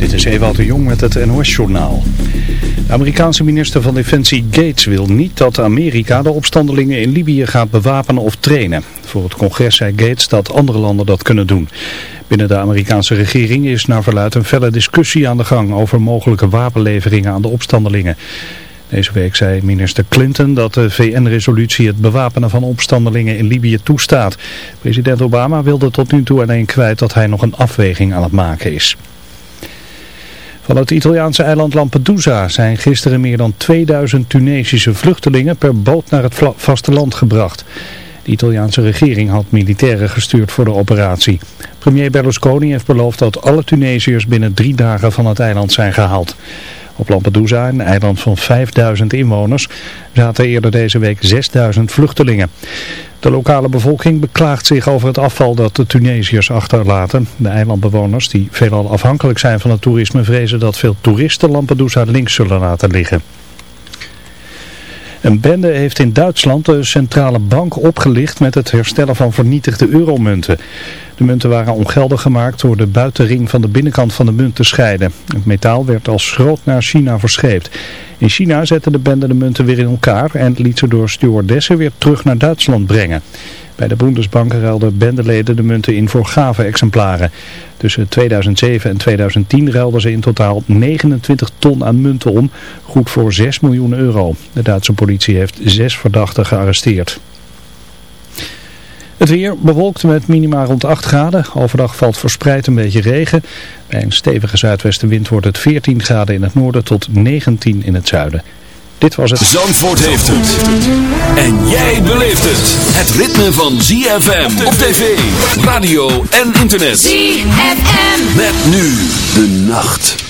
Dit is Ewout de Jong met het NOS-journaal. De Amerikaanse minister van Defensie Gates wil niet dat Amerika de opstandelingen in Libië gaat bewapenen of trainen. Voor het congres zei Gates dat andere landen dat kunnen doen. Binnen de Amerikaanse regering is naar verluid een felle discussie aan de gang over mogelijke wapenleveringen aan de opstandelingen. Deze week zei minister Clinton dat de VN-resolutie het bewapenen van opstandelingen in Libië toestaat. President Obama wilde tot nu toe alleen kwijt dat hij nog een afweging aan het maken is. Van het Italiaanse eiland Lampedusa zijn gisteren meer dan 2000 Tunesische vluchtelingen per boot naar het vasteland gebracht. De Italiaanse regering had militairen gestuurd voor de operatie. Premier Berlusconi heeft beloofd dat alle Tunesiërs binnen drie dagen van het eiland zijn gehaald. Op Lampedusa, een eiland van 5000 inwoners, zaten eerder deze week 6000 vluchtelingen. De lokale bevolking beklaagt zich over het afval dat de Tunesiërs achterlaten. De eilandbewoners, die veelal afhankelijk zijn van het toerisme, vrezen dat veel toeristen Lampedusa links zullen laten liggen. Een bende heeft in Duitsland de centrale bank opgelicht met het herstellen van vernietigde euromunten. De munten waren ongeldig gemaakt door de buitenring van de binnenkant van de munt te scheiden. Het metaal werd als schroot naar China verscheept. In China zette de bende de munten weer in elkaar en liet ze door stewardessen weer terug naar Duitsland brengen. Bij de Bundesbank ruilden bendeleden de munten in voor gave exemplaren. Tussen 2007 en 2010 ruilden ze in totaal 29 ton aan munten om, goed voor 6 miljoen euro. De Duitse politie heeft zes verdachten gearresteerd. Het weer bewolkt met minima rond 8 graden. Overdag valt verspreid een beetje regen. Bij een stevige zuidwestenwind wordt het 14 graden in het noorden tot 19 in het zuiden. Dit was het. Zandvoort heeft het. En jij beleeft het. Het ritme van ZFM op tv, radio en internet. ZFM. Met nu de nacht.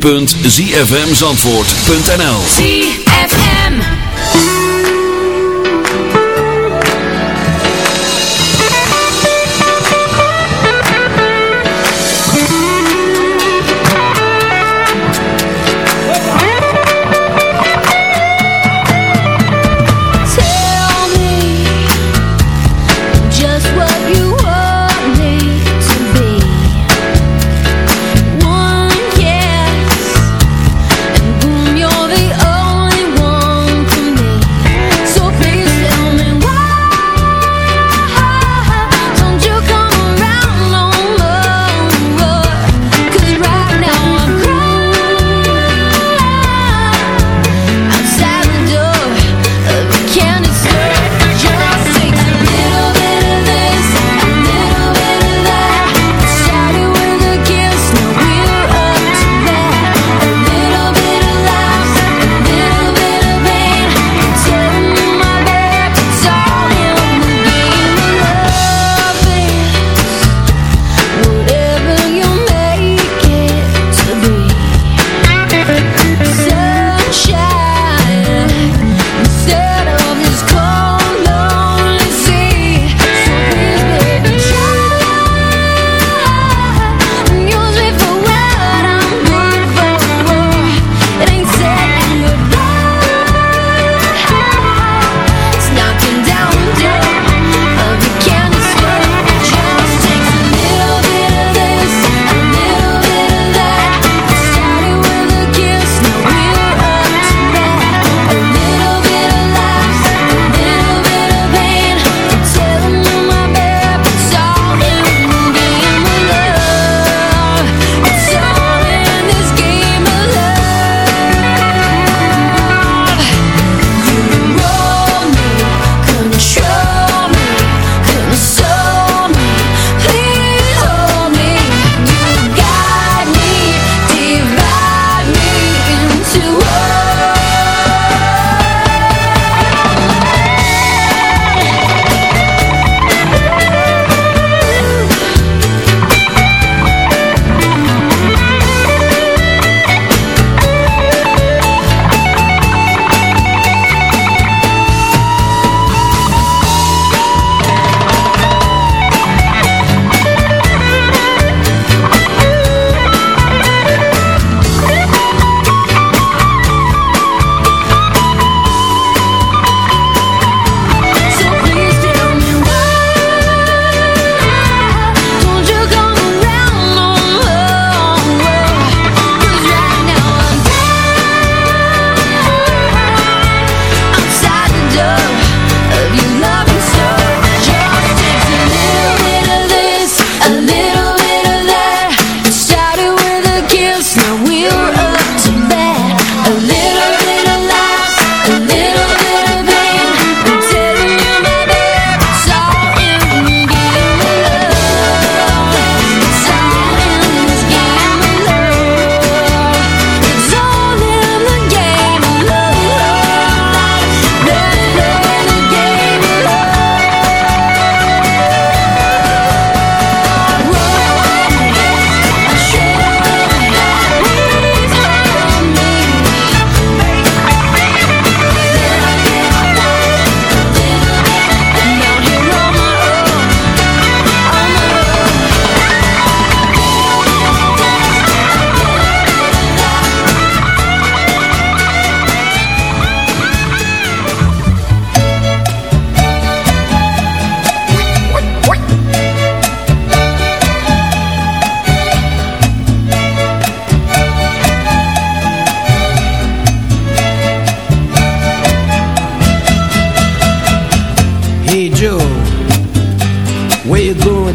www.zfmzandvoort.nl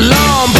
Long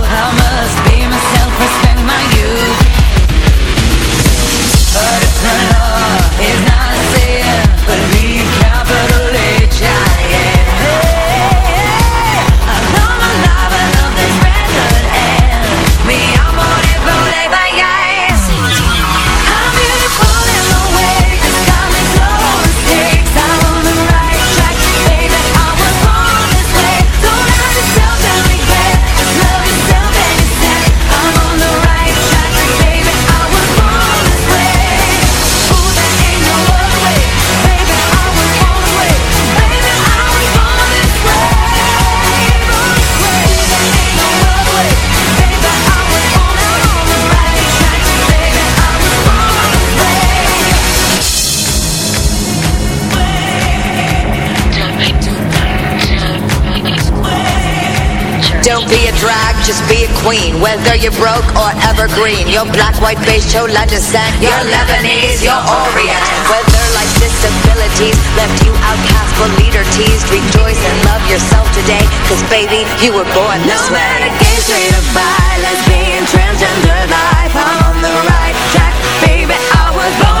Whether you're broke or evergreen. Your black, white, beige, chola descent. Your you're Lebanese, you're Orient. Whether like disabilities Left you outcast or leader teased Rejoice and love yourself today. Cause baby, you were born no this way. No matter gay, straight or bi Lesbian, transgender life I'm on the right track. Baby, I was born